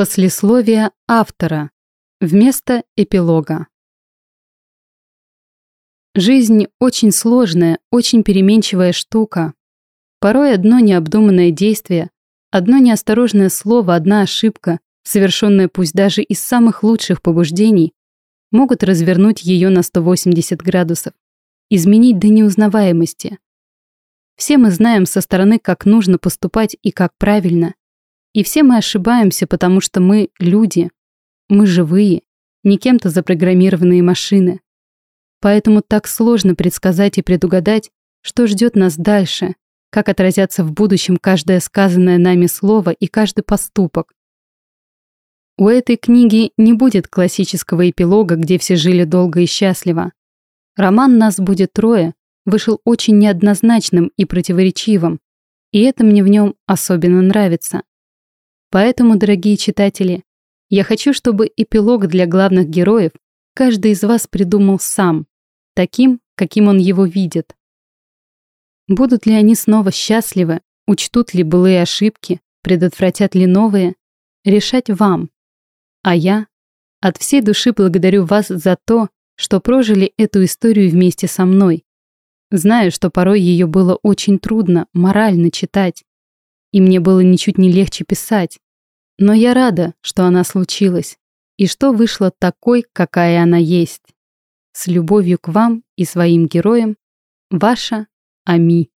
Послесловие автора. Вместо эпилога. Жизнь очень сложная, очень переменчивая штука. Порой одно необдуманное действие, одно неосторожное слово, одна ошибка, совершенная пусть даже из самых лучших побуждений, могут развернуть ее на 180 градусов, изменить до неузнаваемости. Все мы знаем со стороны, как нужно поступать и как правильно, и все мы ошибаемся, потому что мы люди. Мы живые, не кем-то запрограммированные машины. Поэтому так сложно предсказать и предугадать, что ждет нас дальше, как отразятся в будущем каждое сказанное нами слово и каждый поступок. У этой книги не будет классического эпилога, где все жили долго и счастливо. Роман «Нас будет трое» вышел очень неоднозначным и противоречивым, и это мне в нем особенно нравится. Поэтому, дорогие читатели, я хочу, чтобы эпилог для главных героев каждый из вас придумал сам, таким, каким он его видит. Будут ли они снова счастливы, учтут ли былые ошибки, предотвратят ли новые, решать вам. А я от всей души благодарю вас за то, что прожили эту историю вместе со мной. Знаю, что порой ее было очень трудно морально читать, и мне было ничуть не легче писать. Но я рада, что она случилась, и что вышла такой, какая она есть. С любовью к вам и своим героям, ваша Ами.